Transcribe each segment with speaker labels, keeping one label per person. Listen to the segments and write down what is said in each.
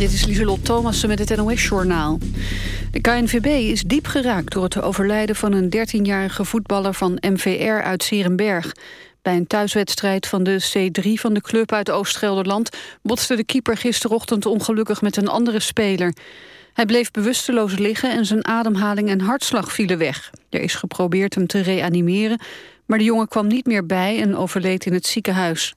Speaker 1: Dit is Lieselot Thomassen met het NOS-journaal. De KNVB is diep geraakt door het overlijden van een 13-jarige voetballer van MVR uit Serenberg. Bij een thuiswedstrijd van de C3 van de club uit Oost-Gelderland... botste de keeper gisterochtend ongelukkig met een andere speler. Hij bleef bewusteloos liggen en zijn ademhaling en hartslag vielen weg. Er is geprobeerd hem te reanimeren, maar de jongen kwam niet meer bij... en overleed in het ziekenhuis.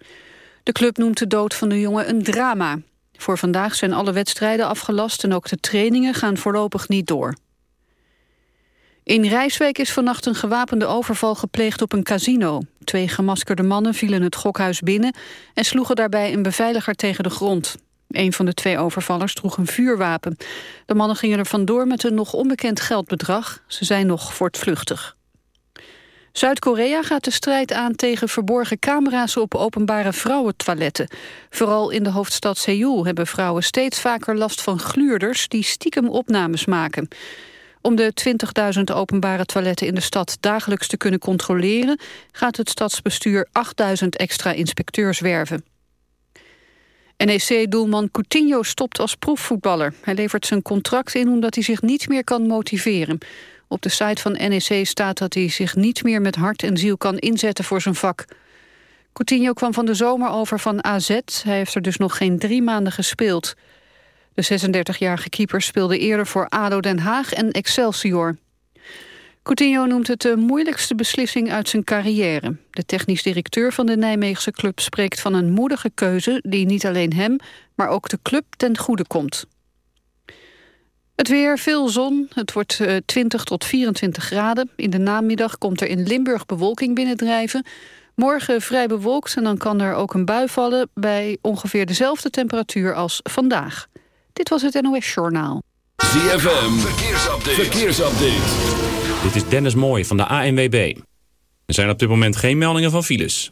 Speaker 1: De club noemt de dood van de jongen een drama. Voor vandaag zijn alle wedstrijden afgelast en ook de trainingen gaan voorlopig niet door. In Rijswijk is vannacht een gewapende overval gepleegd op een casino. Twee gemaskerde mannen vielen het gokhuis binnen... en sloegen daarbij een beveiliger tegen de grond. Een van de twee overvallers droeg een vuurwapen. De mannen gingen er vandoor met een nog onbekend geldbedrag. Ze zijn nog voortvluchtig. Zuid-Korea gaat de strijd aan tegen verborgen camera's op openbare vrouwentoiletten. Vooral in de hoofdstad Seoul hebben vrouwen steeds vaker last van gluurders die stiekem opnames maken. Om de 20.000 openbare toiletten in de stad dagelijks te kunnen controleren... gaat het stadsbestuur 8.000 extra inspecteurs werven. NEC-doelman Coutinho stopt als proefvoetballer. Hij levert zijn contract in omdat hij zich niet meer kan motiveren. Op de site van NEC staat dat hij zich niet meer met hart en ziel kan inzetten voor zijn vak. Coutinho kwam van de zomer over van AZ. Hij heeft er dus nog geen drie maanden gespeeld. De 36-jarige keeper speelde eerder voor ADO Den Haag en Excelsior. Coutinho noemt het de moeilijkste beslissing uit zijn carrière. De technisch directeur van de Nijmeegse club spreekt van een moedige keuze... die niet alleen hem, maar ook de club ten goede komt. Het weer, veel zon. Het wordt 20 eh, tot 24 graden. In de namiddag komt er in Limburg bewolking binnendrijven. Morgen vrij bewolkt en dan kan er ook een bui vallen... bij ongeveer dezelfde temperatuur als vandaag. Dit was het NOS Journaal.
Speaker 2: ZFM, verkeersupdate. verkeersupdate.
Speaker 3: Dit is Dennis Mooij van de ANWB. Er zijn op dit moment geen meldingen van files.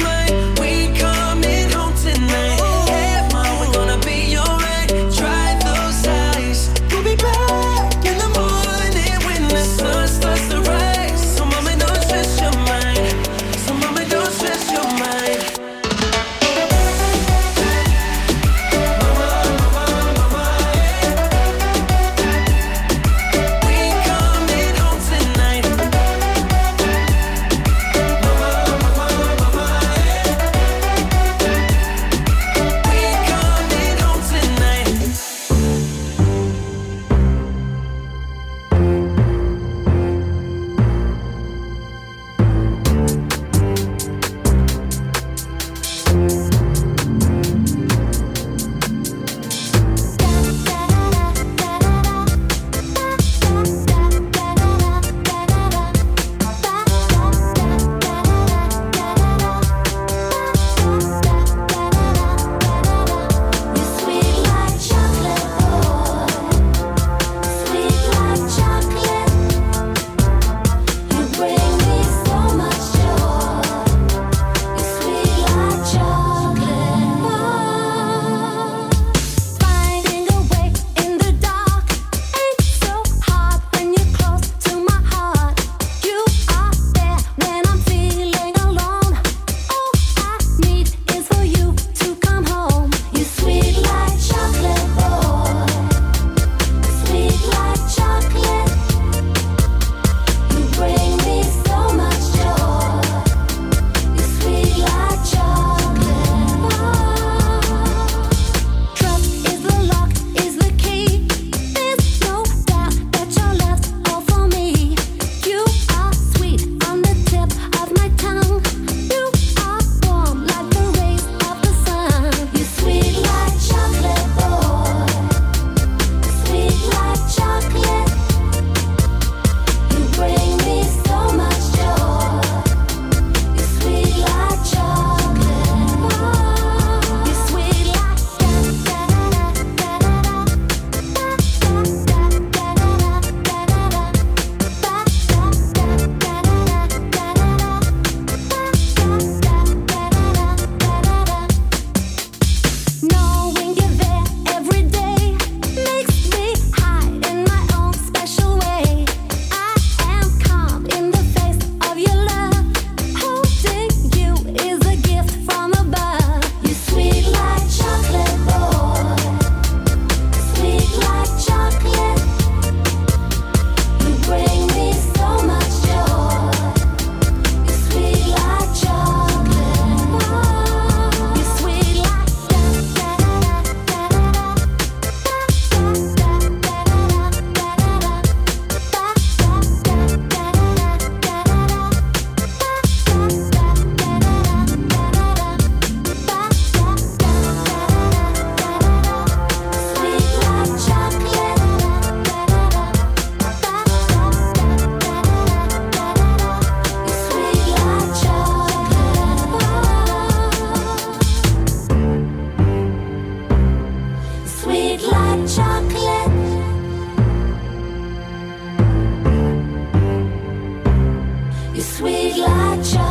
Speaker 4: Slideshow.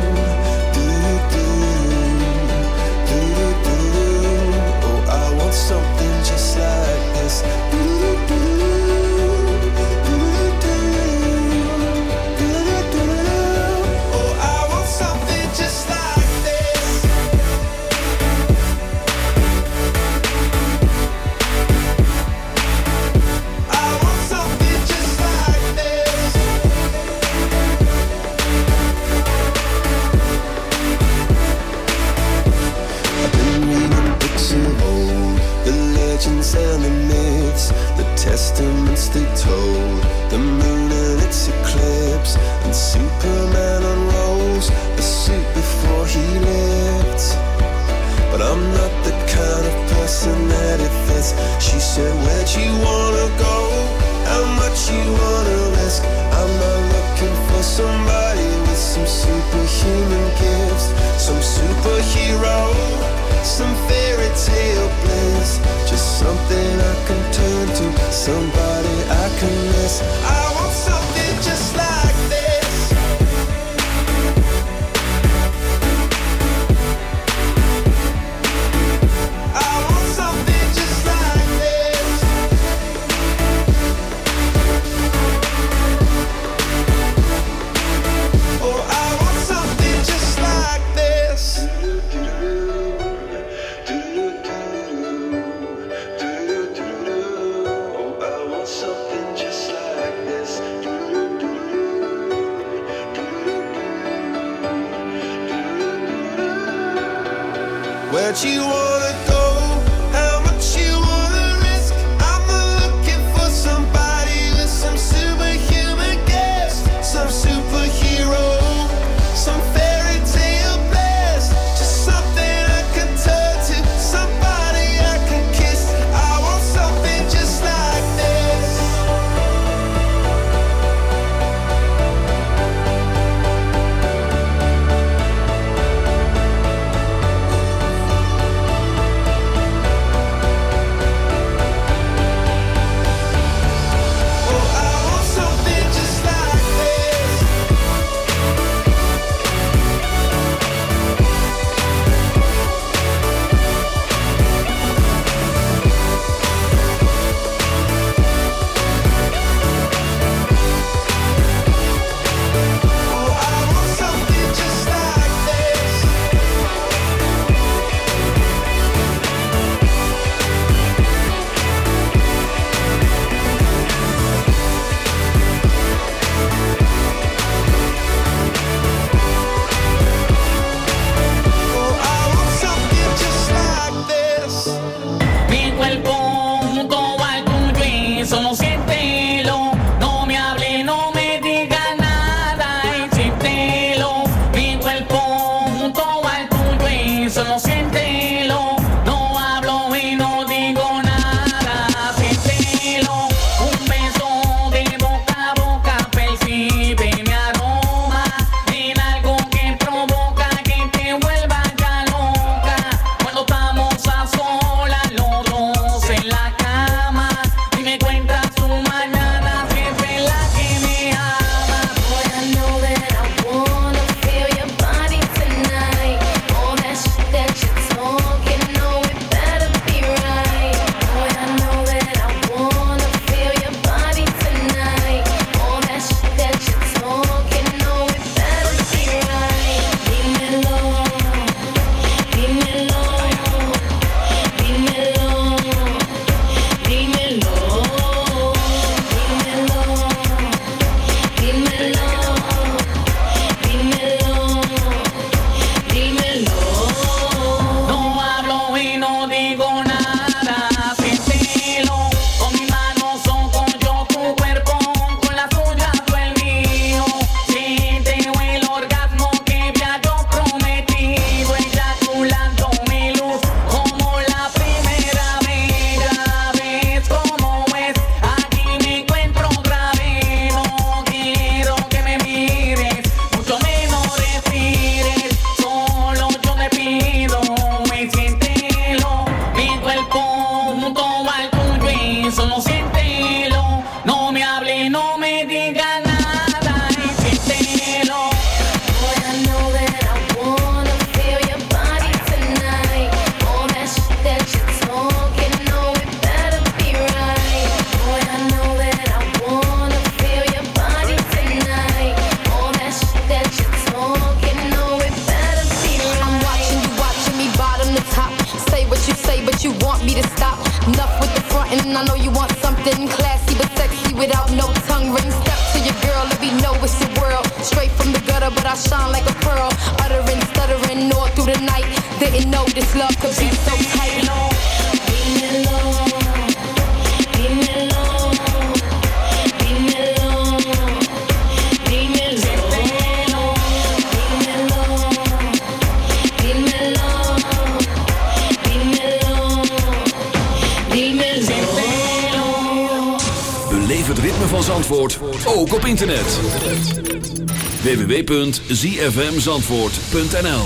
Speaker 5: us. zfmzandvoort.nl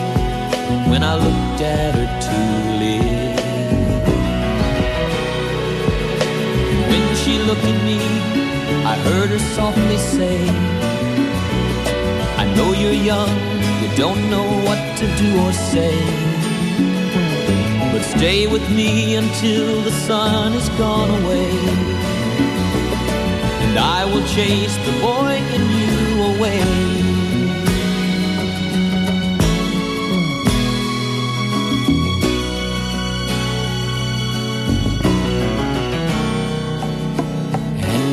Speaker 6: when I looked at her lips. When she looked at me, I heard her softly say, I know you're young, you don't know what to do or say. But stay with me until the sun has gone away. And I will chase the boy in you away.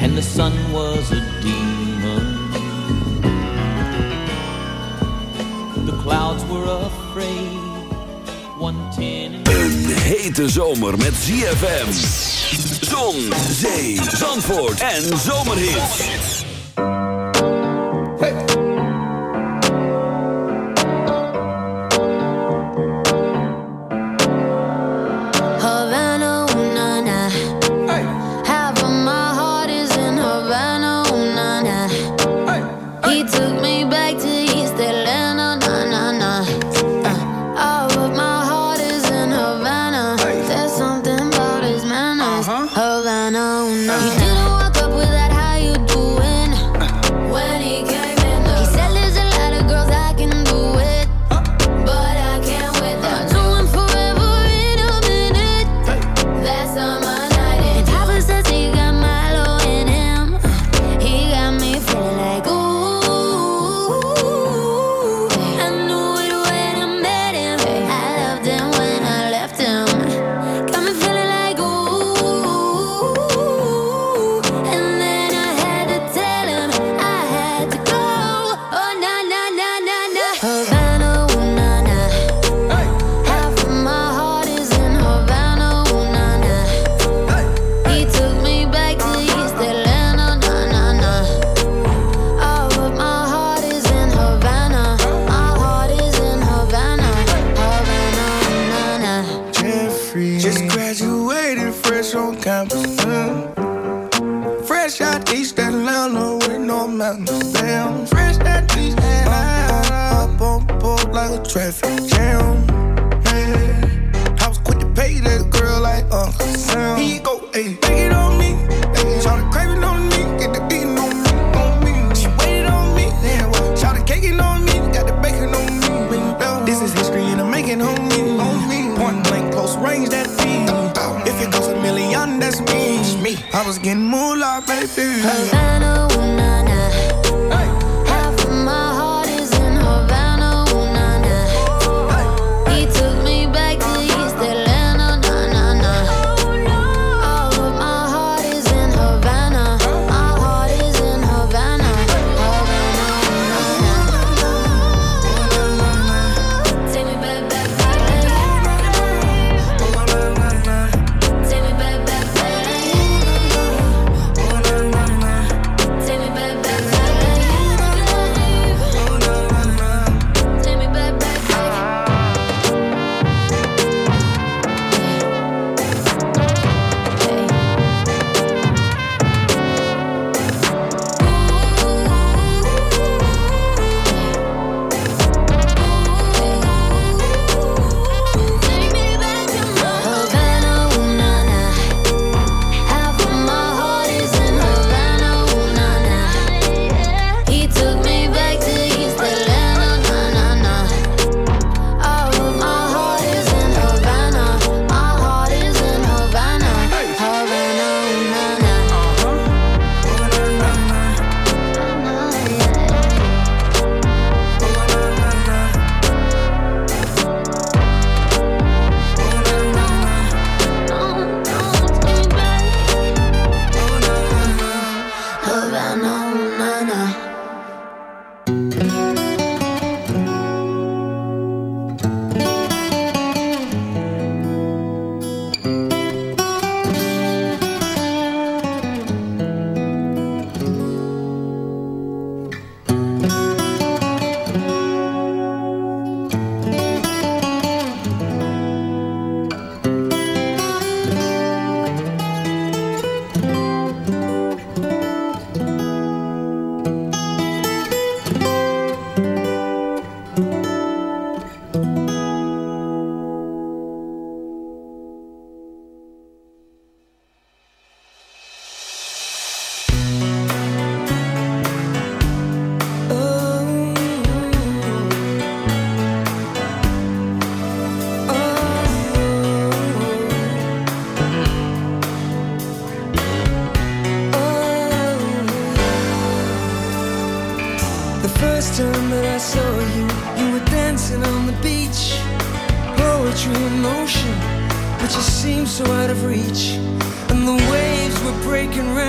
Speaker 6: En de sun was a demon. The clouds were afraid.
Speaker 7: Een hete zomer met ZFM. Zon, zee, zandvoort en
Speaker 8: zomerhit.